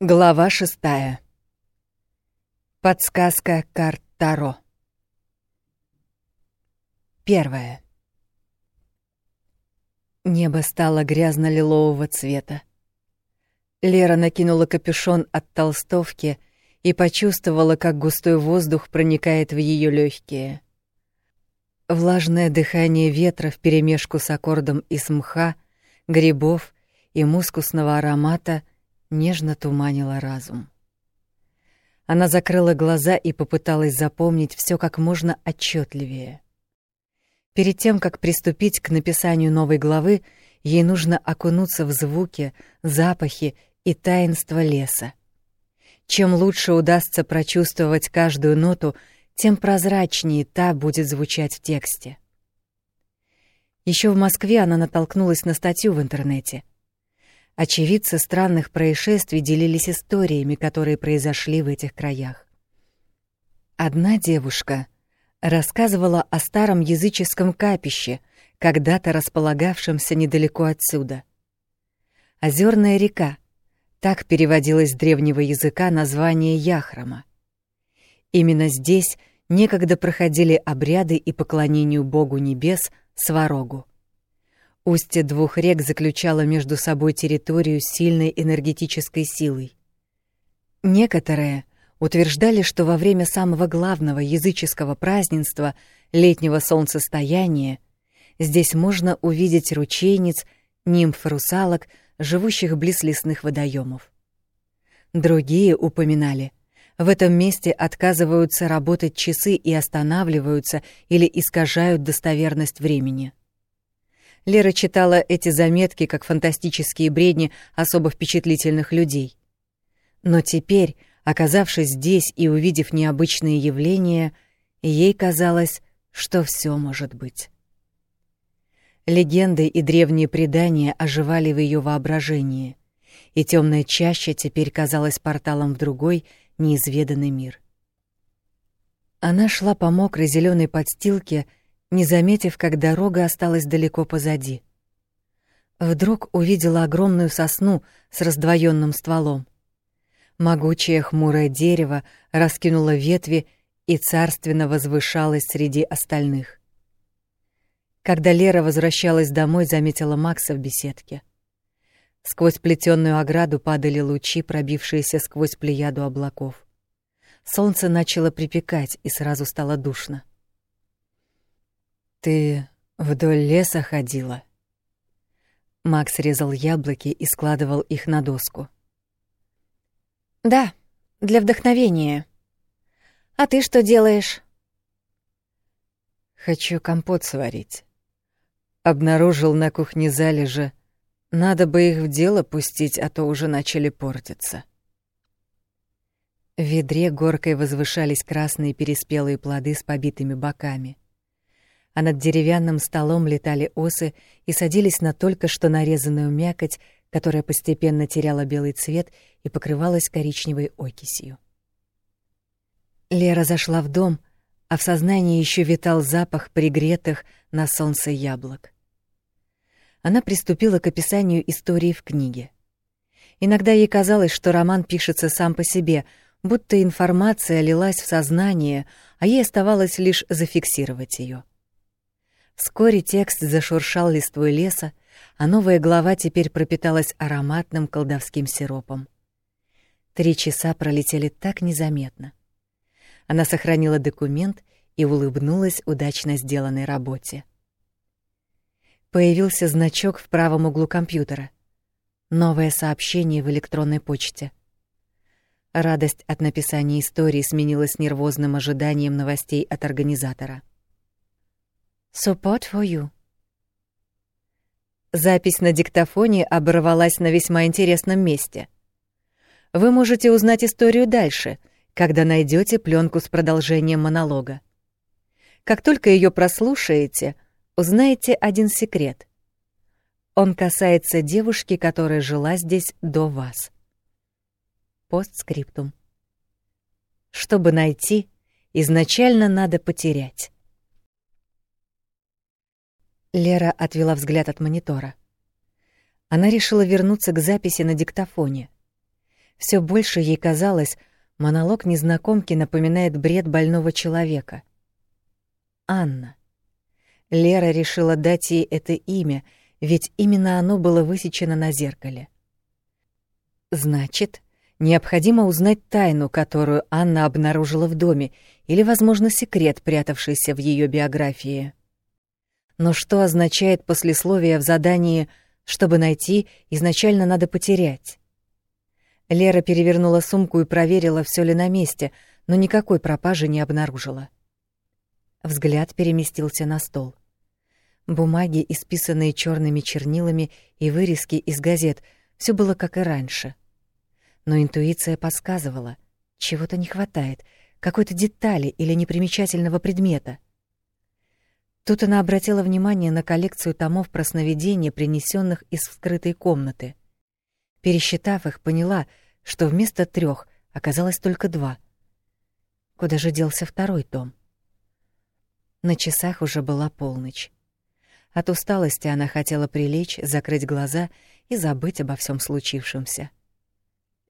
Глава шестая. Подсказка карт Таро. Первое. Небо стало грязно-лилового цвета. Лера накинула капюшон от толстовки и почувствовала, как густой воздух проникает в ее легкие. Влажное дыхание ветра вперемешку с аккордом из мха, грибов и мускусного аромата — нежно туманила разум. Она закрыла глаза и попыталась запомнить все как можно отчетливее. Перед тем, как приступить к написанию новой главы, ей нужно окунуться в звуки, запахи и таинство леса. Чем лучше удастся прочувствовать каждую ноту, тем прозрачнее та будет звучать в тексте. Еще в Москве она натолкнулась на статью в интернете — Очевидцы странных происшествий делились историями, которые произошли в этих краях. Одна девушка рассказывала о старом языческом капище, когда-то располагавшемся недалеко отсюда. Озерная река — так переводилось с древнего языка название Яхрама. Именно здесь некогда проходили обряды и поклонению богу небес Сварогу. Устье двух рек заключало между собой территорию сильной энергетической силой. Некоторые утверждали, что во время самого главного языческого празднества летнего солнцестояния здесь можно увидеть ручейниц, нимф-русалок, живущих близ лесных водоемов. Другие упоминали, в этом месте отказываются работать часы и останавливаются или искажают достоверность времени. Лера читала эти заметки как фантастические бредни особо впечатлительных людей. Но теперь, оказавшись здесь и увидев необычные явления, ей казалось, что все может быть. Легенды и древние предания оживали в ее воображении, и темная чаща теперь казалась порталом в другой, неизведанный мир. Она шла по мокрой зеленой подстилке, не заметив, как дорога осталась далеко позади. Вдруг увидела огромную сосну с раздвоенным стволом. Могучее хмурое дерево раскинуло ветви и царственно возвышалось среди остальных. Когда Лера возвращалась домой, заметила Макса в беседке. Сквозь плетённую ограду падали лучи, пробившиеся сквозь плеяду облаков. Солнце начало припекать, и сразу стало душно. «Ты вдоль леса ходила?» Макс резал яблоки и складывал их на доску. «Да, для вдохновения. А ты что делаешь?» «Хочу компот сварить. Обнаружил на кухне залежи. Надо бы их в дело пустить, а то уже начали портиться». В ведре горкой возвышались красные переспелые плоды с побитыми боками а над деревянным столом летали осы и садились на только что нарезанную мякоть, которая постепенно теряла белый цвет и покрывалась коричневой окисью. Лера зашла в дом, а в сознании еще витал запах пригретых на солнце яблок. Она приступила к описанию истории в книге. Иногда ей казалось, что роман пишется сам по себе, будто информация лилась в сознание, а ей оставалось лишь зафиксировать ее. Вскоре текст зашуршал листвой леса, а новая глава теперь пропиталась ароматным колдовским сиропом. Три часа пролетели так незаметно. Она сохранила документ и улыбнулась удачно сделанной работе. Появился значок в правом углу компьютера. Новое сообщение в электронной почте. Радость от написания истории сменилась нервозным ожиданием новостей от организатора. Support for you. Запись на диктофоне оборвалась на весьма интересном месте. Вы можете узнать историю дальше, когда найдете пленку с продолжением монолога. Как только ее прослушаете, узнаете один секрет. Он касается девушки, которая жила здесь до вас. Постскриптум. Чтобы найти, изначально надо потерять. Лера отвела взгляд от монитора. Она решила вернуться к записи на диктофоне. Все больше ей казалось, монолог незнакомки напоминает бред больного человека. Анна. Лера решила дать ей это имя, ведь именно оно было высечено на зеркале. Значит, необходимо узнать тайну, которую Анна обнаружила в доме, или, возможно, секрет, прятавшийся в ее биографии. Но что означает послесловие в задании «чтобы найти, изначально надо потерять»? Лера перевернула сумку и проверила, все ли на месте, но никакой пропажи не обнаружила. Взгляд переместился на стол. Бумаги, исписанные черными чернилами, и вырезки из газет — все было как и раньше. Но интуиция подсказывала, чего-то не хватает, какой-то детали или непримечательного предмета. Тут она обратила внимание на коллекцию томов про сновидения, принесенных из вскрытой комнаты. Пересчитав их, поняла, что вместо трех оказалось только два. Куда же делся второй том? На часах уже была полночь. От усталости она хотела прилечь, закрыть глаза и забыть обо всем случившемся.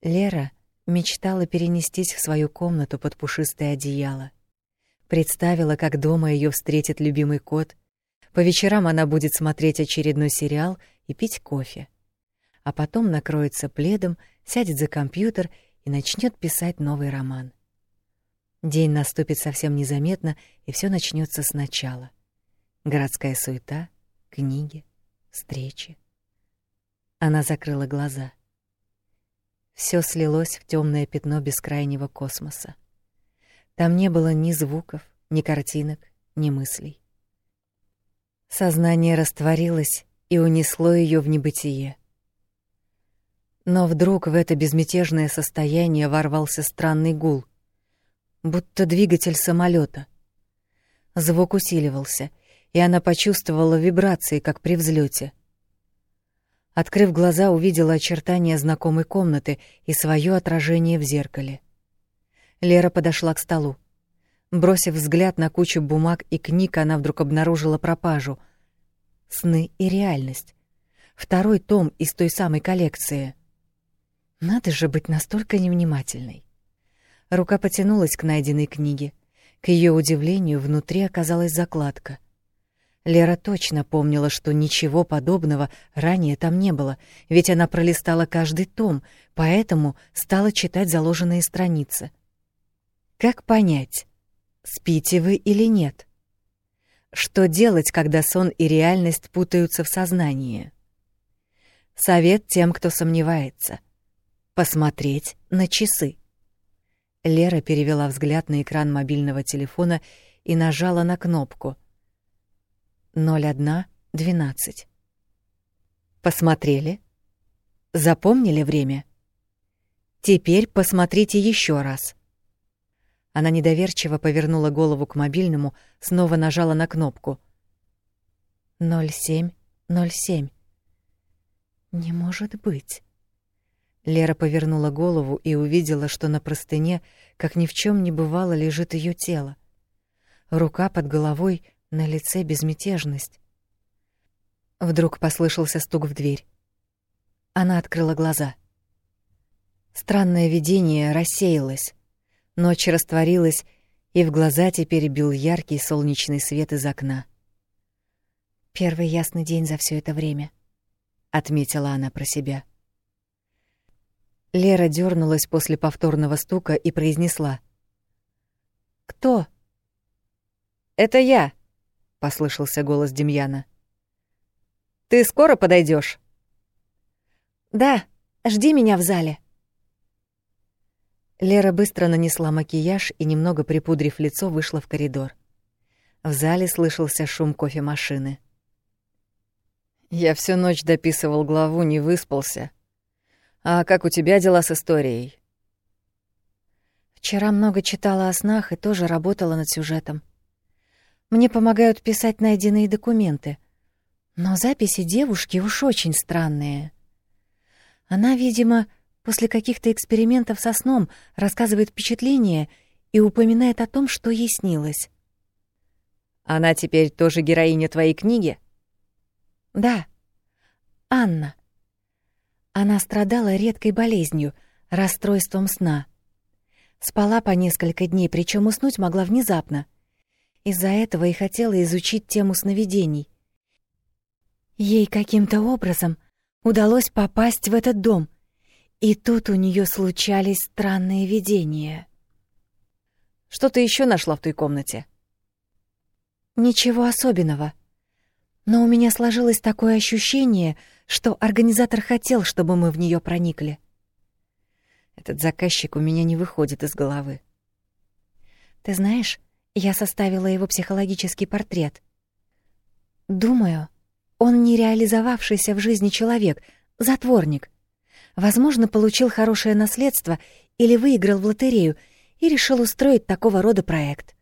Лера мечтала перенестись в свою комнату под пушистое одеяло. Представила, как дома ее встретит любимый кот. По вечерам она будет смотреть очередной сериал и пить кофе. А потом накроется пледом, сядет за компьютер и начнет писать новый роман. День наступит совсем незаметно, и все начнется сначала. Городская суета, книги, встречи. Она закрыла глаза. Все слилось в темное пятно бескрайнего космоса. Там не было ни звуков, ни картинок, ни мыслей. Сознание растворилось и унесло ее в небытие. Но вдруг в это безмятежное состояние ворвался странный гул, будто двигатель самолета. Звук усиливался, и она почувствовала вибрации, как при взлете. Открыв глаза, увидела очертания знакомой комнаты и свое отражение в зеркале. Лера подошла к столу. Бросив взгляд на кучу бумаг и книг, она вдруг обнаружила пропажу. Сны и реальность. Второй том из той самой коллекции. Надо же быть настолько невнимательной. Рука потянулась к найденной книге. К ее удивлению, внутри оказалась закладка — Лера точно помнила, что ничего подобного ранее там не было, ведь она пролистала каждый том, поэтому стала читать заложенные страницы. Как понять, спите вы или нет? Что делать, когда сон и реальность путаются в сознании? Совет тем, кто сомневается. Посмотреть на часы. Лера перевела взгляд на экран мобильного телефона и нажала на кнопку — 01.12. Посмотрели? Запомнили время? Теперь посмотрите еще раз. Она недоверчиво повернула голову к мобильному, снова нажала на кнопку. 0707. Не может быть. Лера повернула голову и увидела, что на простыне, как ни в чем не бывало, лежит ее тело. Рука под головой — на лице безмятежность. Вдруг послышался стук в дверь. Она открыла глаза. Странное видение рассеялось. Ночь растворилась, и в глаза теперь бил яркий солнечный свет из окна. «Первый ясный день за все это время», — отметила она про себя. Лера дернулась после повторного стука и произнесла. «Кто?» «Это я», — послышался голос Демьяна. «Ты скоро подойдешь? «Да, жди меня в зале». Лера быстро нанесла макияж и, немного припудрив лицо, вышла в коридор. В зале слышался шум кофемашины. «Я всю ночь дописывал главу, не выспался. А как у тебя дела с историей?» «Вчера много читала о снах и тоже работала над сюжетом. Мне помогают писать найденные документы. Но записи девушки уж очень странные. Она, видимо, после каких-то экспериментов со сном рассказывает впечатления и упоминает о том, что ей снилось. Она теперь тоже героиня твоей книги? Да. Анна. Она страдала редкой болезнью, расстройством сна. Спала по несколько дней, причем уснуть могла внезапно. Из-за этого и хотела изучить тему сновидений. Ей каким-то образом удалось попасть в этот дом, и тут у нее случались странные видения. Что ты еще нашла в той комнате? Ничего особенного. Но у меня сложилось такое ощущение, что организатор хотел, чтобы мы в нее проникли. Этот заказчик у меня не выходит из головы. Ты знаешь, я составила его психологический портрет. Думаю, он не реализовавшийся в жизни человек, затворник. Возможно, получил хорошее наследство или выиграл в лотерею и решил устроить такого рода проект.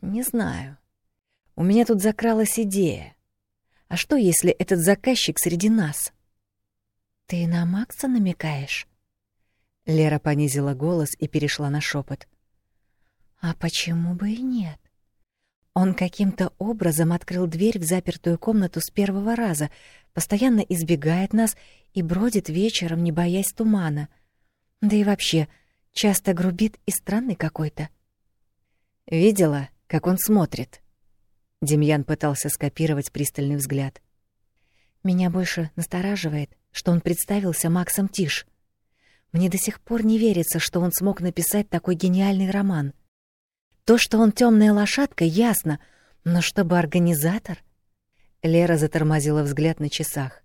Не знаю. У меня тут закралась идея. А что, если этот заказчик среди нас? Ты на Макса намекаешь? Лера понизила голос и перешла на шепот. А почему бы и нет? Он каким-то образом открыл дверь в запертую комнату с первого раза, постоянно избегает нас и бродит вечером, не боясь тумана. Да и вообще, часто грубит и странный какой-то. Видела, как он смотрит? Демьян пытался скопировать пристальный взгляд. Меня больше настораживает, что он представился Максом Тиш. Мне до сих пор не верится, что он смог написать такой гениальный роман. То, что он темная лошадка, ясно, но чтобы организатор... Лера затормозила взгляд на часах.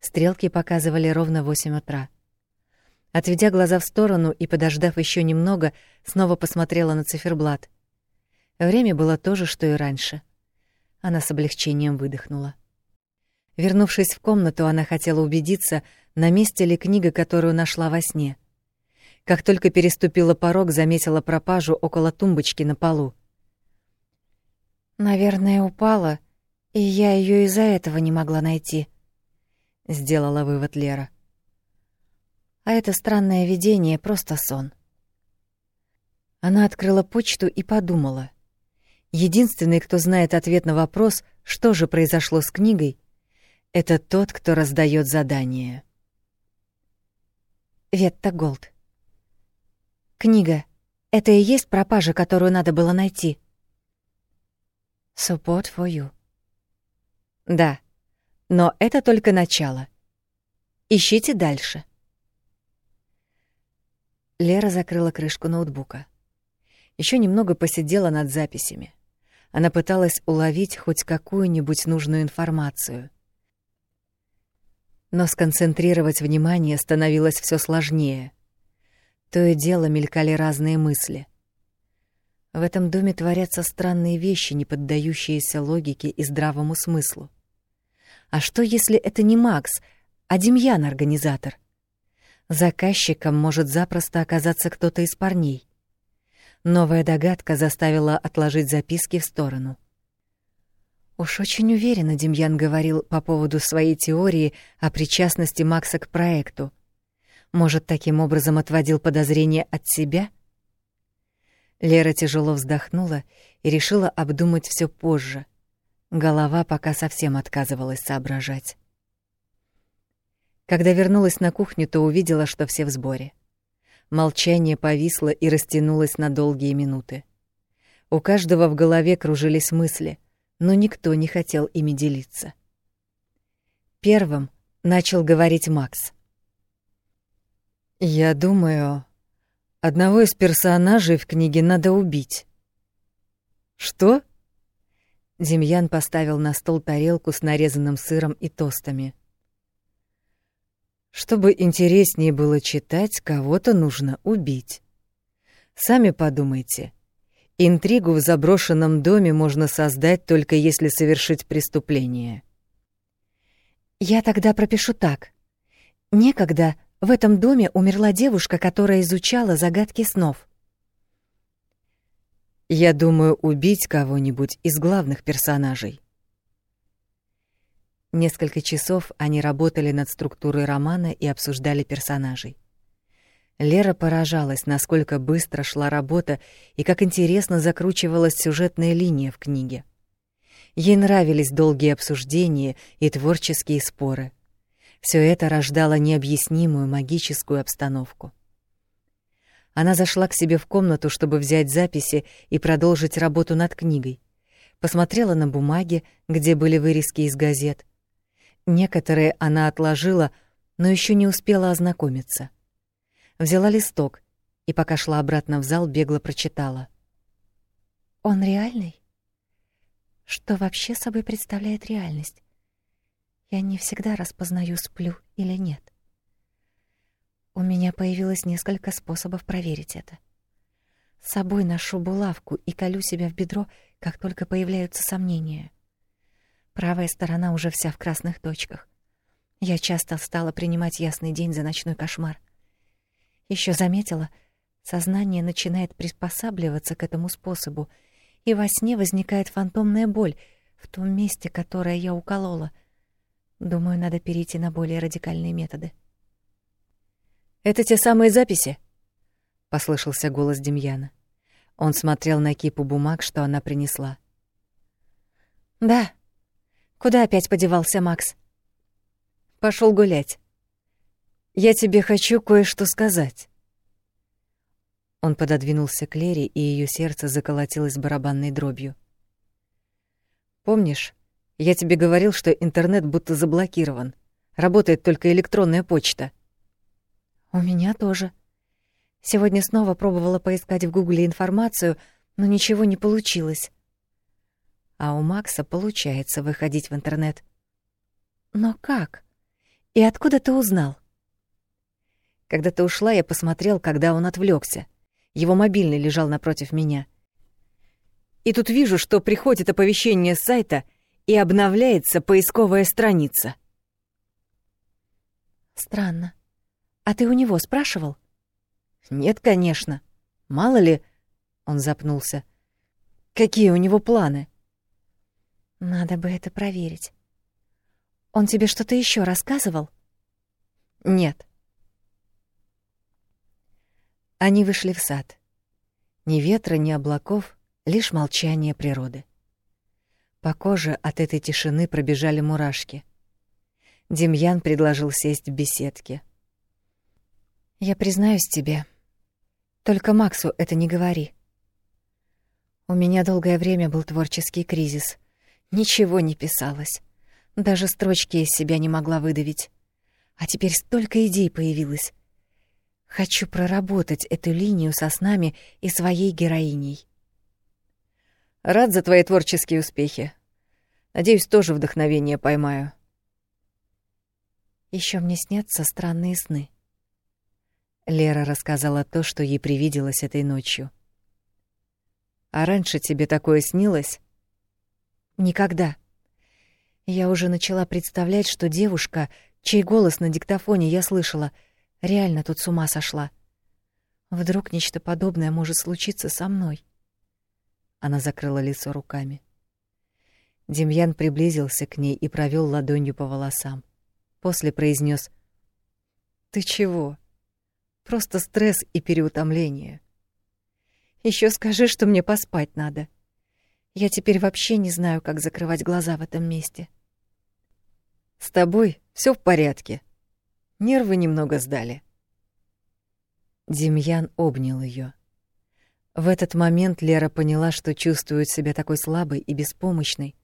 Стрелки показывали ровно восемь утра. Отведя глаза в сторону и подождав еще немного, снова посмотрела на циферблат. Время было то же, что и раньше. Она с облегчением выдохнула. Вернувшись в комнату, она хотела убедиться, на месте ли книга, которую нашла во сне. Как только переступила порог, заметила пропажу около тумбочки на полу. «Наверное, упала, и я ее из-за этого не могла найти», — сделала вывод Лера. «А это странное видение — просто сон». Она открыла почту и подумала. Единственный, кто знает ответ на вопрос, что же произошло с книгой, это тот, кто раздает задание. Ветта Голд. Книга. Это и есть пропажа, которую надо было найти. Support for you. Да, но это только начало. Ищите дальше. Лера закрыла крышку ноутбука. Еще немного посидела над записями. Она пыталась уловить хоть какую-нибудь нужную информацию. Но сконцентрировать внимание становилось все сложнее. То и дело мелькали разные мысли. В этом доме творятся странные вещи, не поддающиеся логике и здравому смыслу. А что, если это не Макс, а Демьян организатор? Заказчиком может запросто оказаться кто-то из парней. Новая догадка заставила отложить записки в сторону. Уж очень уверенно Демьян говорил по поводу своей теории о причастности Макса к проекту. Может, таким образом отводил подозрения от себя? Лера тяжело вздохнула и решила обдумать все позже. Голова пока совсем отказывалась соображать. Когда вернулась на кухню, то увидела, что все в сборе. Молчание повисло и растянулось на долгие минуты. У каждого в голове кружились мысли, но никто не хотел ими делиться. Первым начал говорить Макс. «Я думаю, одного из персонажей в книге надо убить». «Что?» Демьян поставил на стол тарелку с нарезанным сыром и тостами. Чтобы интереснее было читать, кого-то нужно убить. Сами подумайте. Интригу в заброшенном доме можно создать только если совершить преступление. Я тогда пропишу так. Некогда в этом доме умерла девушка, которая изучала загадки снов. Я думаю, убить кого-нибудь из главных персонажей. Несколько часов они работали над структурой романа и обсуждали персонажей. Лера поражалась, насколько быстро шла работа и как интересно закручивалась сюжетная линия в книге. Ей нравились долгие обсуждения и творческие споры. Все это рождало необъяснимую магическую обстановку. Она зашла к себе в комнату, чтобы взять записи и продолжить работу над книгой. Посмотрела на бумаги, где были вырезки из газет. Некоторые она отложила, но еще не успела ознакомиться. Взяла листок и, пока шла обратно в зал, бегло прочитала. «Он реальный? Что вообще собой представляет реальность? Я не всегда распознаю, сплю или нет. У меня появилось несколько способов проверить это. С собой ношу булавку и колю себя в бедро, как только появляются сомнения. Правая сторона уже вся в красных точках. Я часто стала принимать ясный день за ночной кошмар. Еще заметила, сознание начинает приспосабливаться к этому способу, и во сне возникает фантомная боль в том месте, которое я уколола. Думаю, надо перейти на более радикальные методы. «Это те самые записи?» — послышался голос Демьяна. Он смотрел на кипу бумаг, что она принесла. «Да», Куда опять подевался Макс? Пошел гулять. Я тебе хочу кое-что сказать. Он пододвинулся к Лере, и ее сердце заколотилось барабанной дробью. Помнишь, я тебе говорил, что интернет будто заблокирован. Работает только электронная почта. У меня тоже. Сегодня снова пробовала поискать в Гугле информацию, но ничего не получилось а у Макса получается выходить в интернет. Но как? И откуда ты узнал? Когда ты ушла, я посмотрел, когда он отвлекся. Его мобильный лежал напротив меня. И тут вижу, что приходит оповещение с сайта и обновляется поисковая страница. Странно. А ты у него спрашивал? Нет, конечно. Мало ли, он запнулся. Какие у него планы? Надо бы это проверить. Он тебе что-то еще рассказывал? Нет. Они вышли в сад. Ни ветра, ни облаков, лишь молчание природы. По коже от этой тишины пробежали мурашки. Демьян предложил сесть в беседке. «Я признаюсь тебе. Только Максу это не говори. У меня долгое время был творческий кризис. Ничего не писалось. Даже строчки из себя не могла выдавить. А теперь столько идей появилось. Хочу проработать эту линию со снами и своей героиней. Рад за твои творческие успехи. Надеюсь, тоже вдохновение поймаю. Еще мне снятся странные сны. Лера рассказала то, что ей привиделось этой ночью. А раньше тебе такое снилось? Никогда. Я уже начала представлять, что девушка, чей голос на диктофоне я слышала, реально тут с ума сошла. Вдруг нечто подобное может случиться со мной. Она закрыла лицо руками. Демьян приблизился к ней и провел ладонью по волосам. После произнес: "Ты чего? Просто стресс и переутомление. Еще скажи, что мне поспать надо". Я теперь вообще не знаю, как закрывать глаза в этом месте. С тобой все в порядке. Нервы немного сдали. Демьян обнял ее. В этот момент Лера поняла, что чувствует себя такой слабой и беспомощной.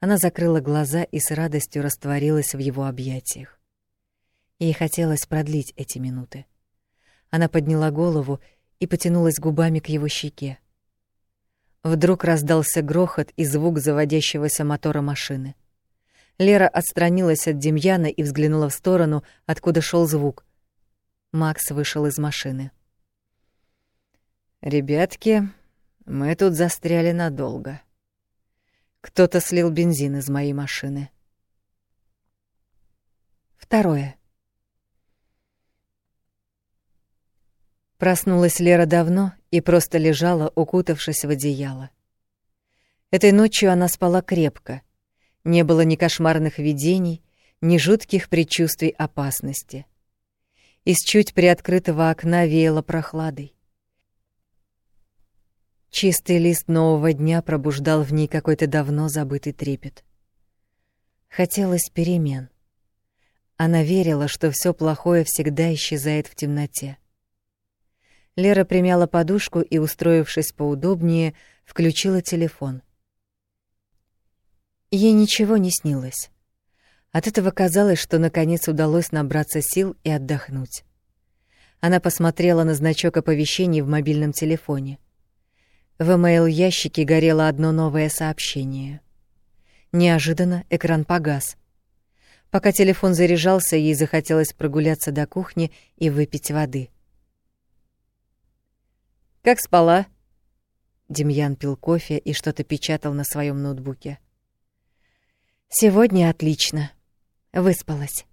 Она закрыла глаза и с радостью растворилась в его объятиях. Ей хотелось продлить эти минуты. Она подняла голову и потянулась губами к его щеке. Вдруг раздался грохот и звук заводящегося мотора машины. Лера отстранилась от Демьяна и взглянула в сторону, откуда шел звук. Макс вышел из машины. «Ребятки, мы тут застряли надолго. Кто-то слил бензин из моей машины». Второе. Проснулась Лера давно и просто лежала, укутавшись в одеяло. Этой ночью она спала крепко. Не было ни кошмарных видений, ни жутких предчувствий опасности. Из чуть приоткрытого окна веяло прохладой. Чистый лист нового дня пробуждал в ней какой-то давно забытый трепет. Хотелось перемен. Она верила, что все плохое всегда исчезает в темноте. Лера примяла подушку и, устроившись поудобнее, включила телефон. Ей ничего не снилось. От этого казалось, что наконец удалось набраться сил и отдохнуть. Она посмотрела на значок оповещений в мобильном телефоне. В email-ящике горело одно новое сообщение. Неожиданно экран погас. Пока телефон заряжался, ей захотелось прогуляться до кухни и выпить воды. «Как спала?» Демьян пил кофе и что-то печатал на своем ноутбуке. «Сегодня отлично. Выспалась».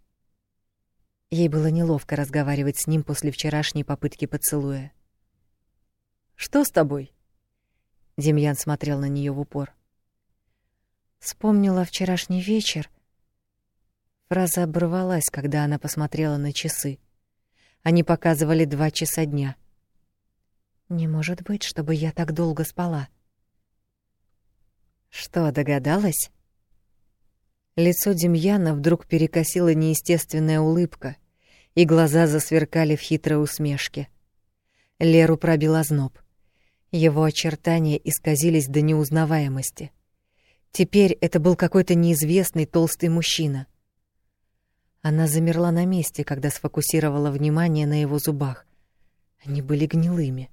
Ей было неловко разговаривать с ним после вчерашней попытки поцелуя. «Что с тобой?» Демьян смотрел на нее в упор. Вспомнила вчерашний вечер Фраза оборвалась, когда она посмотрела на часы. Они показывали два часа дня. Не может быть, чтобы я так долго спала. Что, догадалась? Лицо Демьяна вдруг перекосила неестественная улыбка, и глаза засверкали в хитрой усмешке. Леру пробил озноб. Его очертания исказились до неузнаваемости. Теперь это был какой-то неизвестный толстый мужчина — она замерла на месте, когда сфокусировала внимание на его зубах. Они были гнилыми.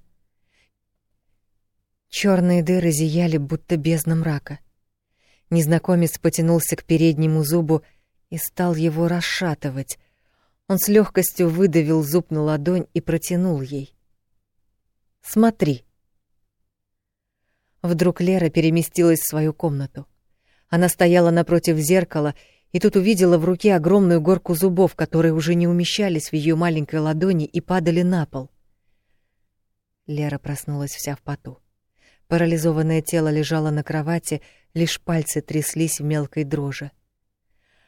Черные дыры зияли, будто бездна мрака. Незнакомец потянулся к переднему зубу и стал его расшатывать. Он с легкостью выдавил зуб на ладонь и протянул ей. «Смотри». Вдруг Лера переместилась в свою комнату. Она стояла напротив зеркала и тут увидела в руке огромную горку зубов, которые уже не умещались в ее маленькой ладони и падали на пол. Лера проснулась вся в поту. Парализованное тело лежало на кровати, лишь пальцы тряслись в мелкой дрожи.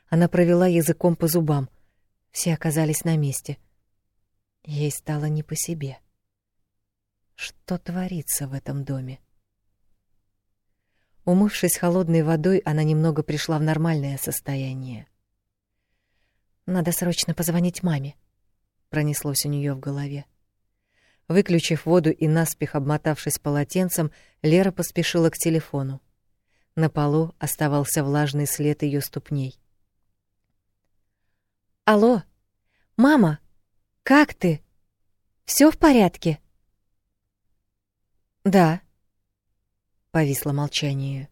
Она провела языком по зубам. Все оказались на месте. Ей стало не по себе. Что творится в этом доме? Умывшись холодной водой, она немного пришла в нормальное состояние. Надо срочно позвонить маме, пронеслось у нее в голове. Выключив воду и наспех обмотавшись полотенцем, Лера поспешила к телефону. На полу оставался влажный след ее ступней. Алло. Мама, как ты? Все в порядке? Да. Повисло молчание.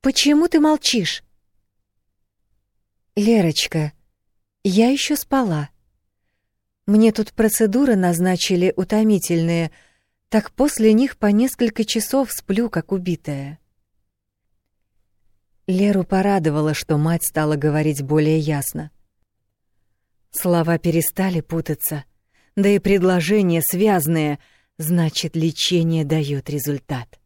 Почему ты молчишь? Лерочка, я еще спала. Мне тут процедуры назначили утомительные, так после них по несколько часов сплю как убитая. Леру порадовало, что мать стала говорить более ясно. Слова перестали путаться, да и предложения связные — значит, лечение дает результат.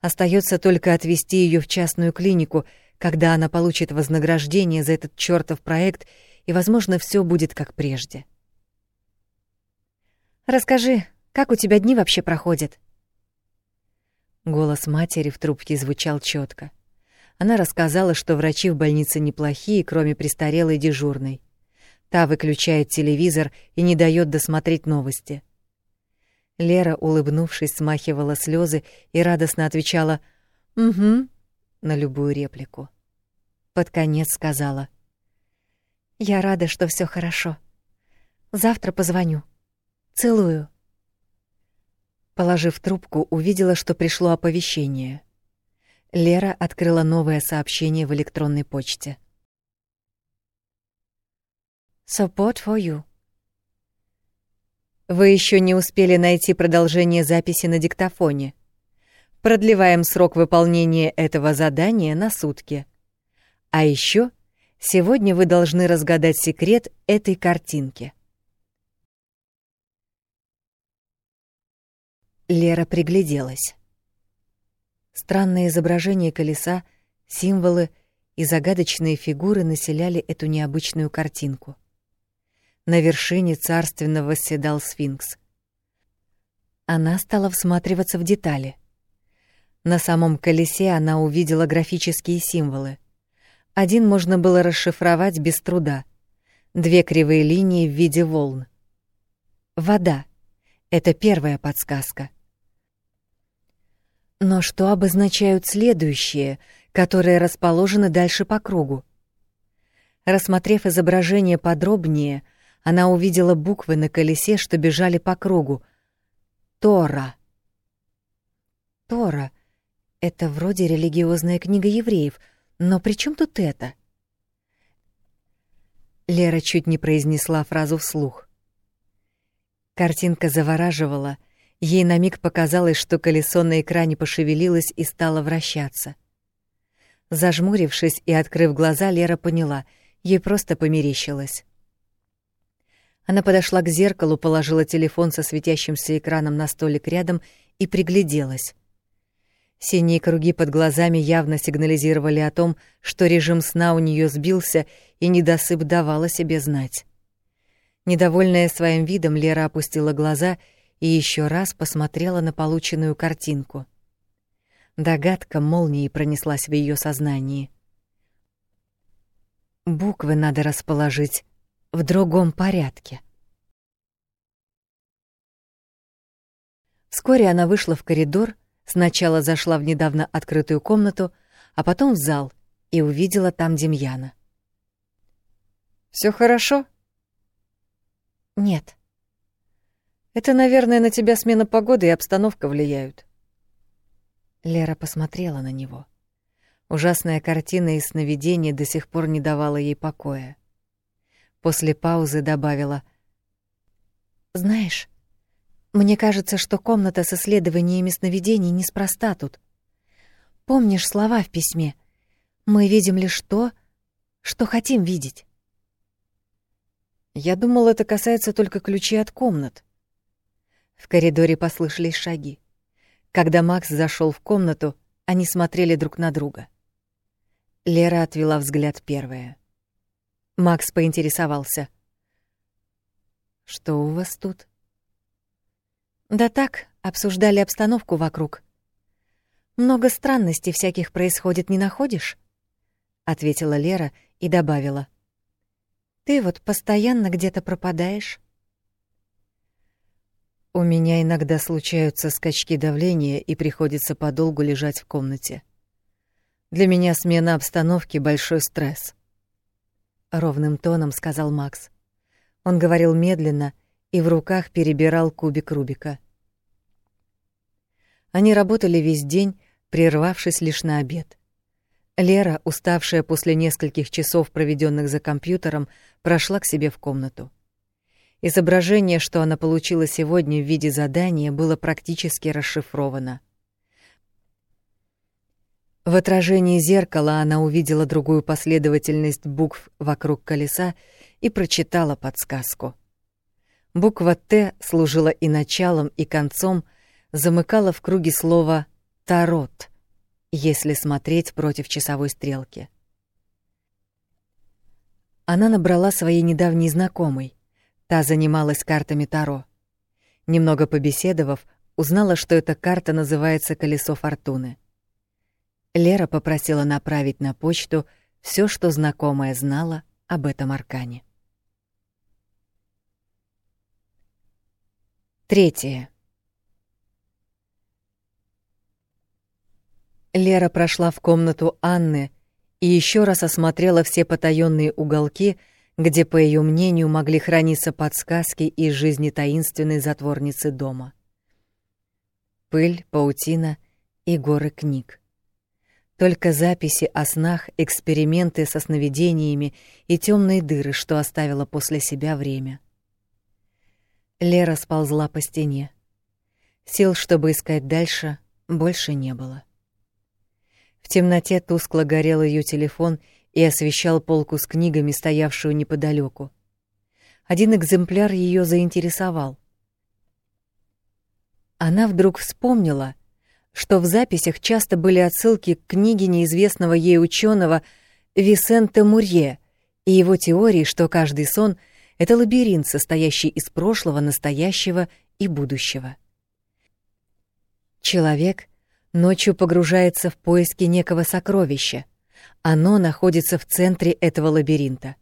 Остается только отвезти ее в частную клинику, когда она получит вознаграждение за этот чёртов проект, и, возможно, все будет как прежде. Расскажи, как у тебя дни вообще проходят? Голос матери в трубке звучал четко. Она рассказала, что врачи в больнице неплохие, кроме престарелой дежурной. Та выключает телевизор и не дает досмотреть новости. Лера, улыбнувшись, смахивала слезы и радостно отвечала «Угу» на любую реплику. Под конец сказала «Я рада, что все хорошо. Завтра позвоню. Целую». Положив трубку, увидела, что пришло оповещение. Лера открыла новое сообщение в электронной почте. Support for you. Вы еще не успели найти продолжение записи на диктофоне. Продлеваем срок выполнения этого задания на сутки. А еще сегодня вы должны разгадать секрет этой картинки. Лера пригляделась. Странное изображение колеса, символы и загадочные фигуры населяли эту необычную картинку. На вершине царственно восседал сфинкс. Она стала всматриваться в детали. На самом колесе она увидела графические символы. Один можно было расшифровать без труда. Две кривые линии в виде волн. Вода — это первая подсказка. Но что обозначают следующие, которые расположены дальше по кругу? Рассмотрев изображение подробнее, она увидела буквы на колесе, что бежали по кругу. Тора. Тора — это вроде религиозная книга евреев, но при чем тут это? Лера чуть не произнесла фразу вслух. Картинка завораживала, ей на миг показалось, что колесо на экране пошевелилось и стало вращаться. Зажмурившись и открыв глаза, Лера поняла — ей просто померещилось. Она подошла к зеркалу, положила телефон со светящимся экраном на столик рядом и пригляделась. Синие круги под глазами явно сигнализировали о том, что режим сна у нее сбился и недосып давал о себе знать. Недовольная своим видом, Лера опустила глаза и еще раз посмотрела на полученную картинку. Догадка молнией пронеслась в ее сознании. Буквы надо расположить в другом порядке. Вскоре она вышла в коридор, сначала зашла в недавно открытую комнату, а потом в зал и увидела там Демьяна. Все хорошо? Нет. Это, наверное, на тебя смена погоды и обстановка влияют. Лера посмотрела на него. Ужасная картина из сновидения до сих пор не давала ей покоя. После паузы добавила: "Знаешь, мне кажется, что комната с исследованиями сновидений неспроста тут. Помнишь слова в письме? Мы видим лишь то, что хотим видеть. Я думал, это касается только ключей от комнат. В коридоре послышались шаги. Когда Макс зашел в комнату, они смотрели друг на друга. Лера отвела взгляд первая. Макс поинтересовался. «Что у вас тут?» «Да так, обсуждали обстановку вокруг. Много странностей всяких происходит, не находишь?» — ответила Лера и добавила. «Ты вот постоянно где-то пропадаешь». «У меня иногда случаются скачки давления, и приходится подолгу лежать в комнате», для меня смена обстановки — большой стресс. Ровным тоном сказал Макс. Он говорил медленно и в руках перебирал кубик Рубика. Они работали весь день, прервавшись лишь на обед. Лера, уставшая после нескольких часов, проведенных за компьютером, прошла к себе в комнату. Изображение, что она получила сегодня в виде задания, было практически расшифровано — в отражении зеркала она увидела другую последовательность букв вокруг колеса и прочитала подсказку. Буква «Т» служила и началом, и концом, замыкала в круге слово «тарот», если смотреть против часовой стрелки. Она набрала своей недавней знакомой. Та занималась картами Таро. Немного побеседовав, узнала, что эта карта называется «Колесо фортуны». Лера попросила направить на почту все, что знакомая знала об этом аркане. Третье. Лера прошла в комнату Анны и еще раз осмотрела все потаенные уголки, где, по ее мнению, могли храниться подсказки из жизни таинственной затворницы дома. Пыль, паутина и горы книг. Только записи о снах, эксперименты со сновидениями и темные дыры, что оставила после себя время. Лера сползла по стене. Сил, чтобы искать дальше, больше не было. В темноте тускло горел ее телефон и освещал полку с книгами, стоявшую неподалеку. Один экземпляр ее заинтересовал. Она вдруг вспомнила — что в записях часто были отсылки к книге неизвестного ей ученого Висенте Мурье и его теории, что каждый сон — это лабиринт, состоящий из прошлого, настоящего и будущего. Человек ночью погружается в поиски некого сокровища, Оно находится в центре этого лабиринта.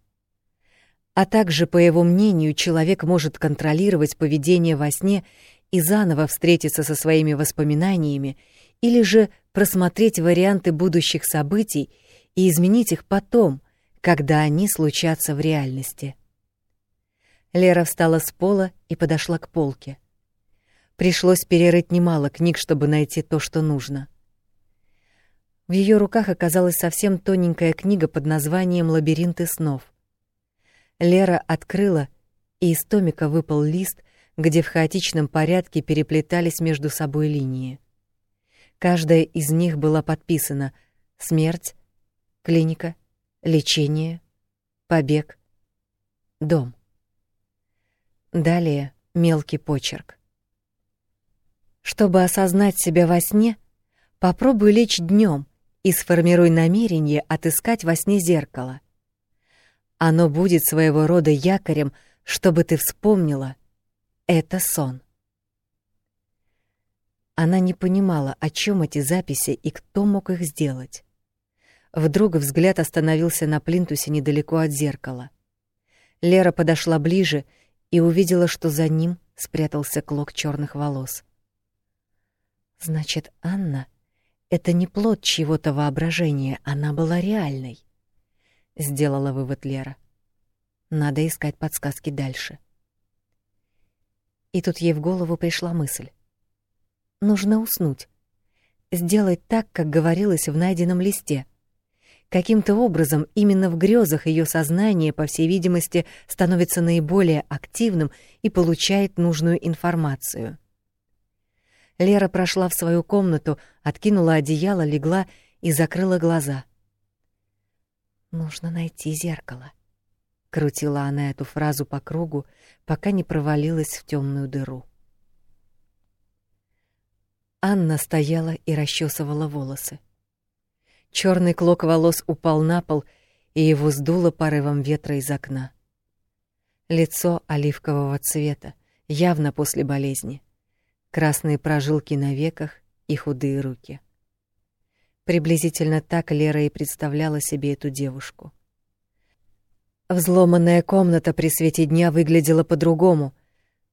А также, по его мнению, человек может контролировать поведение во сне и заново встретиться со своими воспоминаниями или же просмотреть варианты будущих событий и изменить их потом, когда они случатся в реальности. Лера встала с пола и подошла к полке. Пришлось перерыть немало книг, чтобы найти то, что нужно. В ее руках оказалась совсем тоненькая книга под названием «Лабиринты снов». Лера открыла, и из томика выпал лист, где в хаотичном порядке переплетались между собой линии. Каждая из них была подписана «Смерть», «Клиника», «Лечение», «Побег», «Дом». Далее мелкий почерк. Чтобы осознать себя во сне, попробуй лечь днем и сформируй намерение отыскать во сне зеркало — оно будет своего рода якорем, чтобы ты вспомнила. Это сон. Она не понимала, о чем эти записи и кто мог их сделать. Вдруг взгляд остановился на плинтусе недалеко от зеркала. Лера подошла ближе и увидела, что за ним спрятался клок черных волос. Значит, Анна — это не плод чьего-то воображения, она была реальной сделала вывод Лера. Надо искать подсказки дальше. И тут ей в голову пришла мысль. Нужно уснуть. Сделать так, как говорилось в найденном листе. Каким-то образом именно в грезах ее сознание, по всей видимости, становится наиболее активным и получает нужную информацию. Лера прошла в свою комнату, откинула одеяло, легла и закрыла глаза — Нужно найти зеркало. Крутила она эту фразу по кругу, пока не провалилась в темную дыру. Анна стояла и расчесывала волосы. Черный клок волос упал на пол, и его сдуло порывом ветра из окна. Лицо оливкового цвета, явно после болезни. Красные прожилки на веках и худые руки — Приблизительно так Лера и представляла себе эту девушку. Взломанная комната при свете дня выглядела по-другому,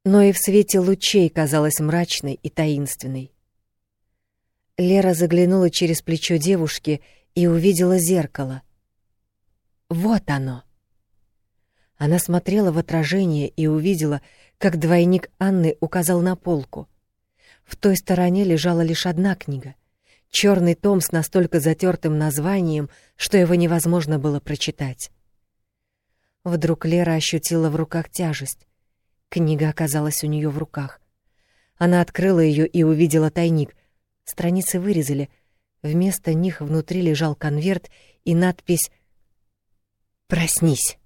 но и в свете лучей казалась мрачной и таинственной. Лера заглянула через плечо девушки и увидела зеркало. Вот оно. Она смотрела в отражение и увидела, как двойник Анны указал на полку. В той стороне лежала лишь одна книга — черный том с настолько затертым названием, что его невозможно было прочитать. Вдруг Лера ощутила в руках тяжесть. Книга оказалась у нее в руках. Она открыла ее и увидела тайник. Страницы вырезали. Вместо них внутри лежал конверт и надпись «Проснись».